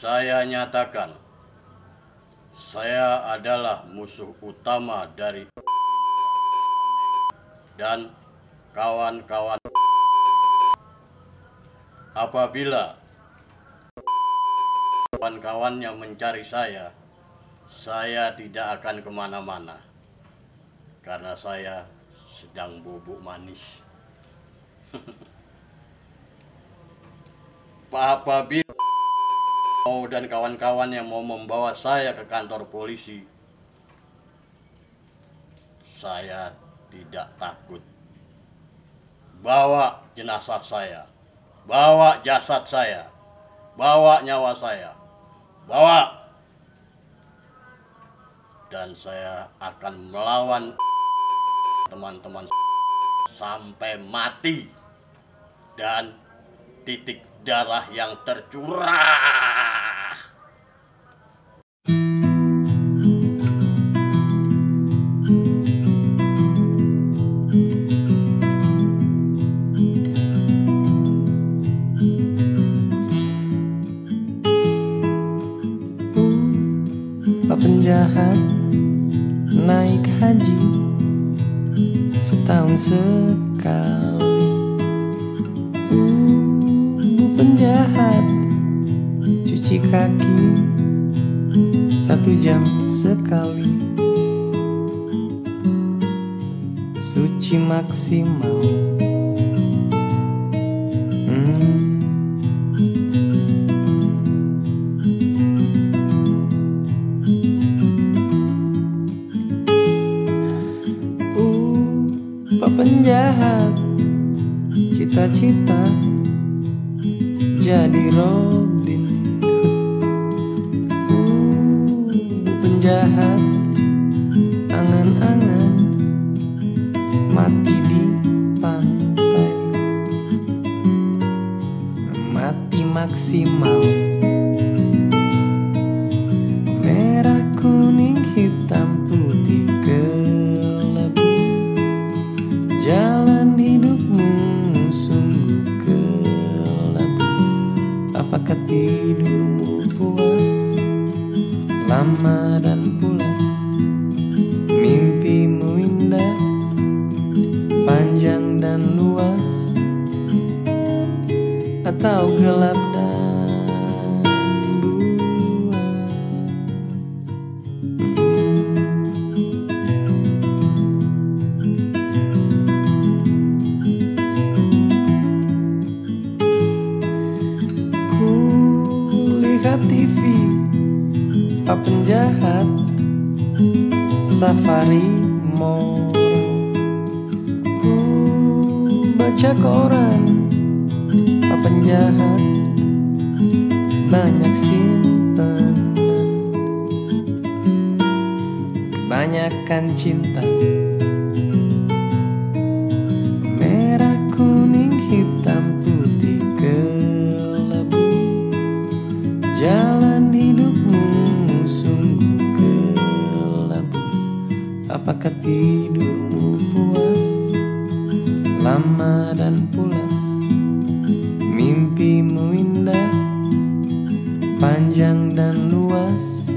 Saya nyatakan, saya adalah musuh utama dari dan kawan-kawan. Apabila kawan-kawan yang mencari saya, saya tidak akan ke mana-mana karena saya sedang bubuk manis. Apabila mau dan kawan-kawan yang mau membawa saya ke kantor polisi, saya tidak takut. Bawa jenazah saya, bawa jasad saya, bawa nyawa saya, bawa. Dan saya akan melawan teman-teman sampai mati dan titik darah yang tercurah. Pak penjahat naik haji setahun sekali. Bu penjahat cuci kaki satu jam sekali. Suci maksimal. Cita-cita Jadi Robin Hood penjahat Angan-angan Mati di pantai. Mati maksimal Tidurmu puas Lama dan pulas. Mimpimu indah Panjang dan luas. Atau gelap dan lihat TV Pak penjahat Safari Ku baca koran Pak penjahat Banyak simpanan Kebanyakan cinta Apakah tidurmu puas Lama dan pulas. Mimpimu indah Panjang dan luas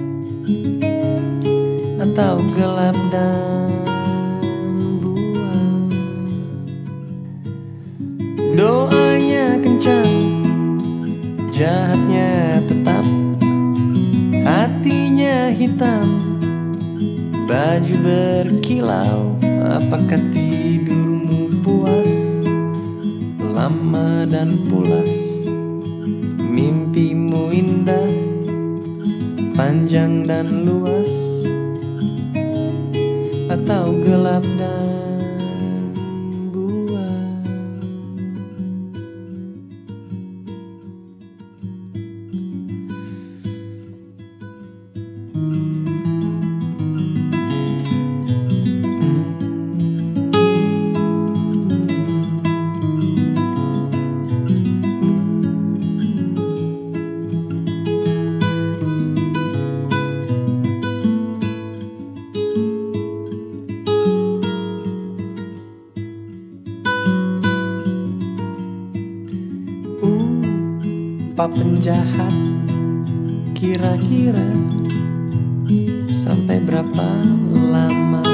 Atau gelap dan buas. Doanya kencang Jahatnya tetap Hatinya hitam Baju berkilau Apakah tidurmu puas? Lama dan pulas Mimpimu indah Panjang dan luas. Atau gelap dan Pak penjahat Kira-kira? Sampai berapa lama